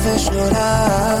Só me fez chorar.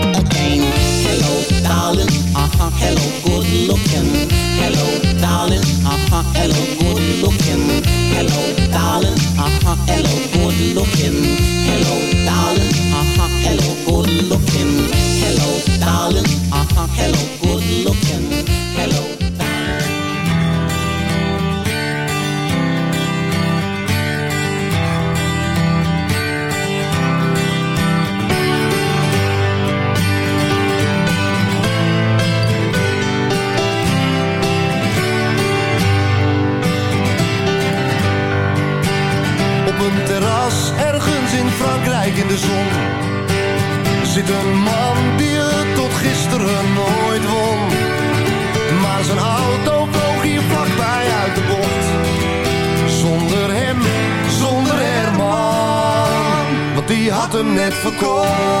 hello. difficult.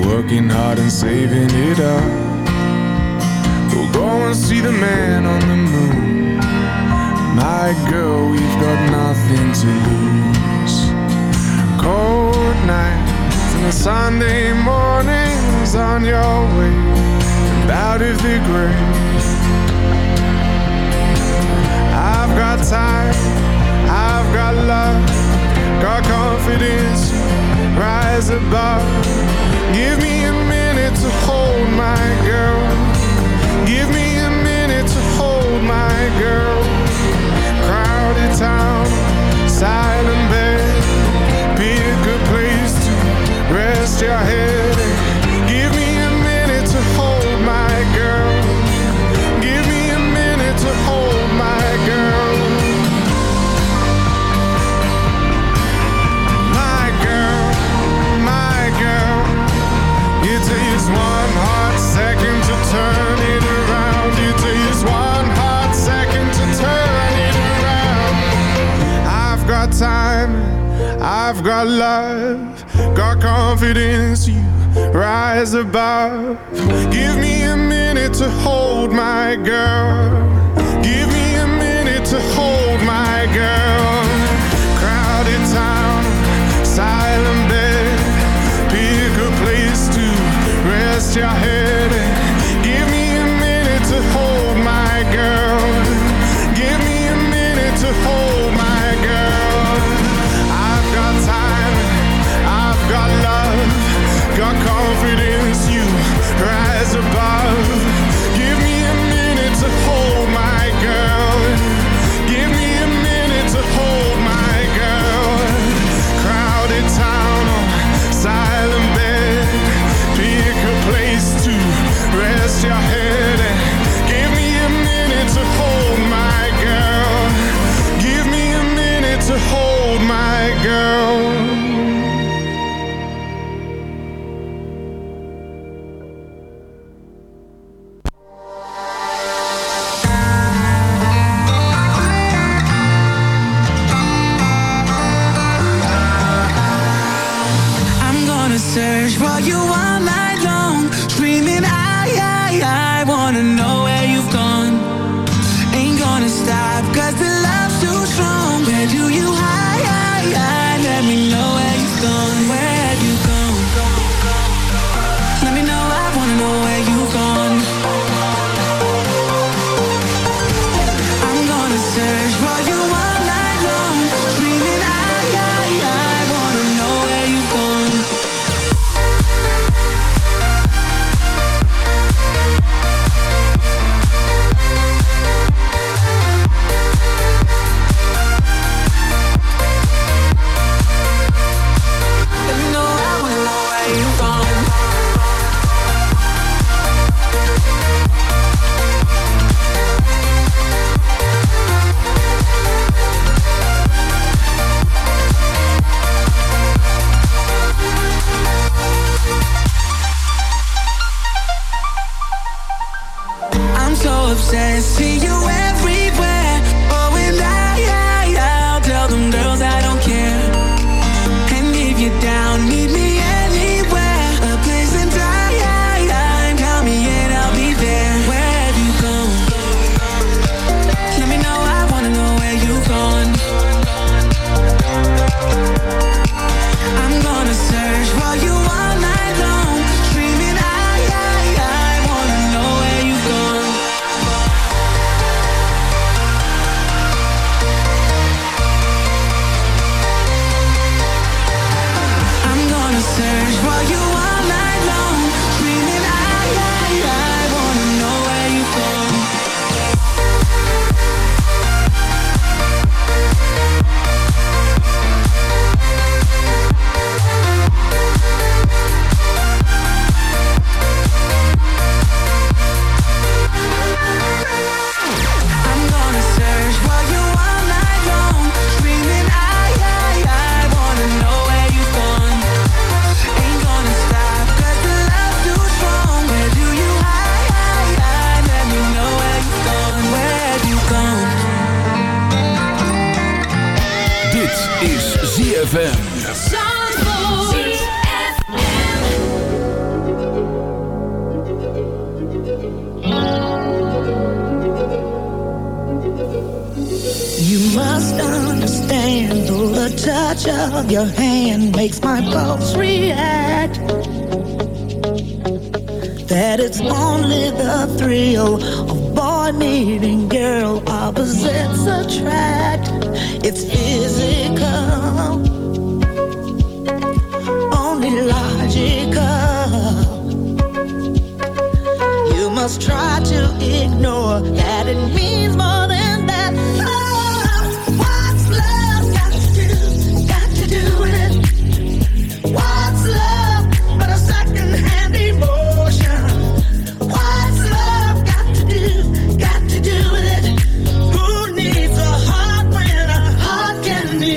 working hard and saving it up. We'll go and see the man on the moon. My girl, we've got nothing to lose. Cold nights and the Sunday mornings on your way. Out of the grave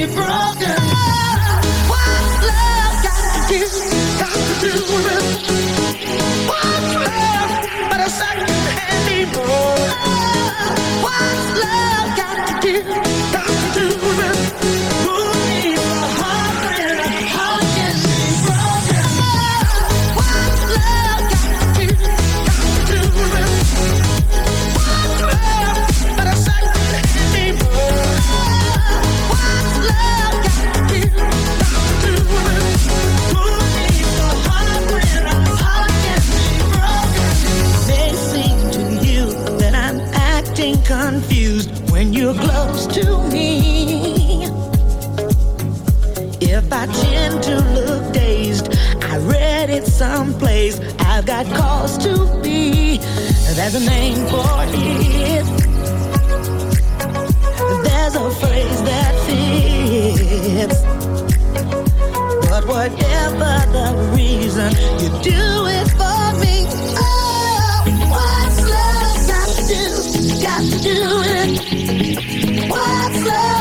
broken. someplace. I've got cause to be. There's a name for it. There's a phrase that fits. But whatever the reason, you do it for me. Oh, what's love got to do? Got to do it. What's love?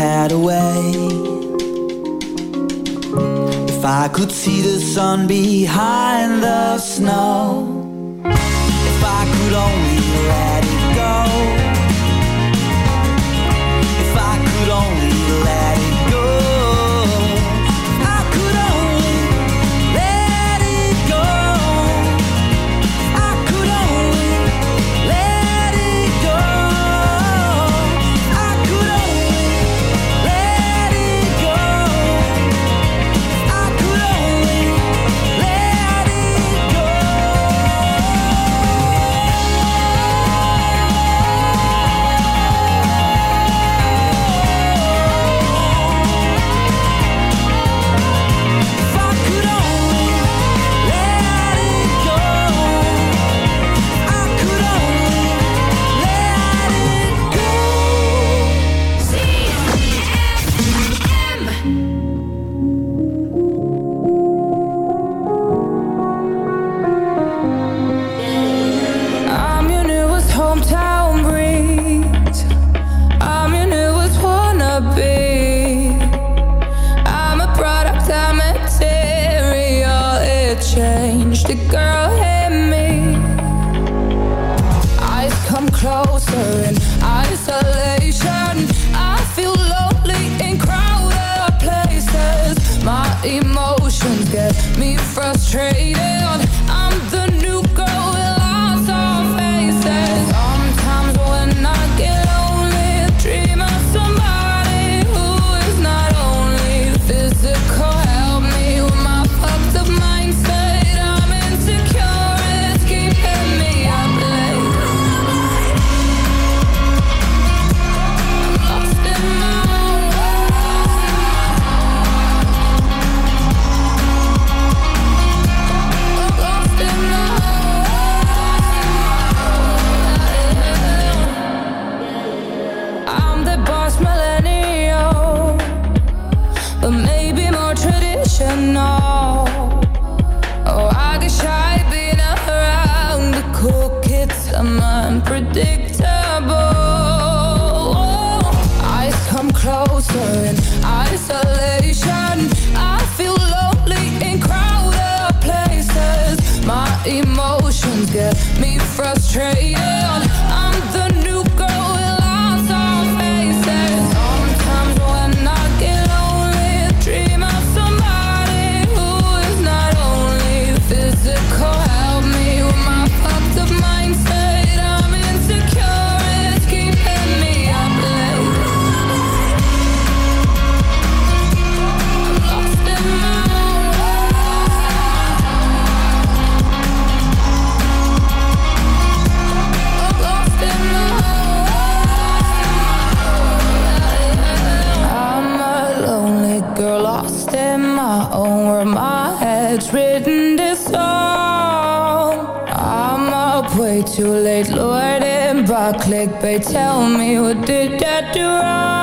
had a way. If I could see the sun behind the snow Yeah. Clickbait. Tell me what did I do wrong?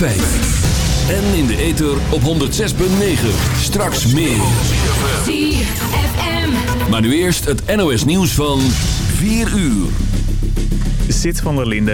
En in de ether op 106.9. Straks meer. Maar nu eerst het NOS nieuws van 4 uur. Zit van der Linde